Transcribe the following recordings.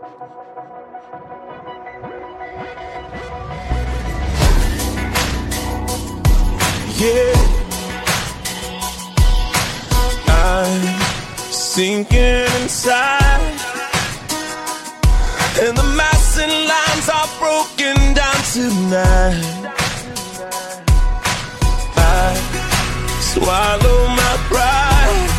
Yeah. I'm sinking inside. And the massing lines are broken down tonight. I swallow my pride.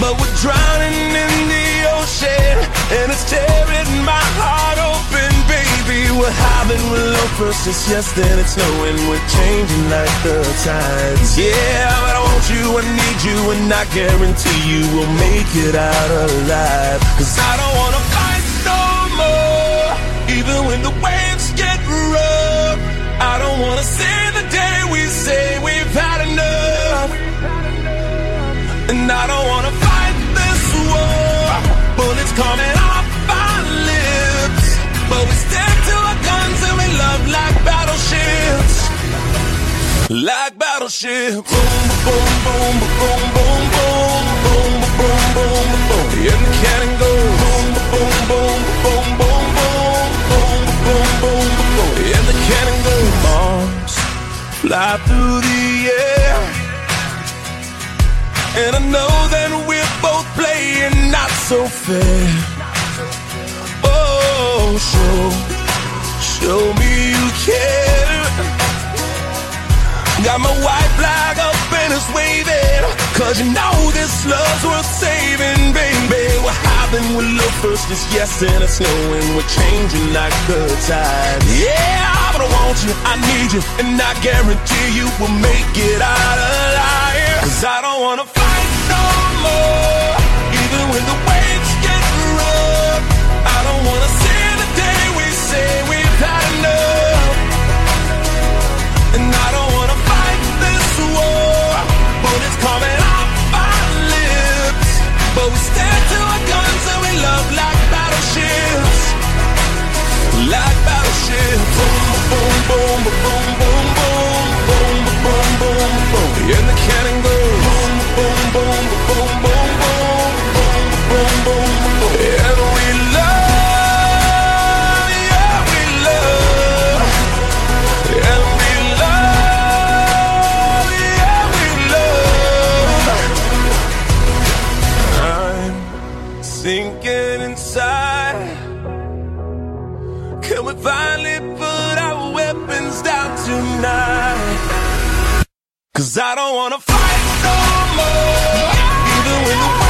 But we're drowning in the ocean. And it's tearing my heart open, baby. We're with low first, it's yes, then it's no, and we're changing like the tides. Yeah, but I want you, I need you, and I guarantee you we'll make it out alive. Cause I don't wanna fight no more, even when the waves get rough. I don't wanna see the day we say we've had enough. And I don't Like battleships. Boom, boom, boom, boom, boom, boom, boom, boom, boom, boom. And the cannon goes. Boom, boom, boom, boom, boom, boom, boom, boom, boom, boom. And the cannon goes. Bombs fly through the air. And I know that we're both playing not so fair. Oh, show, show me you care. Got my white flag up and it's waving. Cause you know this love's worth saving, baby. What happened with love first is yes and it's no, and we're changing like the tide. Yeah, but I want you, I need you, and I guarantee you we'll make it sinking inside. Can we finally put our weapons down tonight? Cause I don't wanna fight no more. Even when the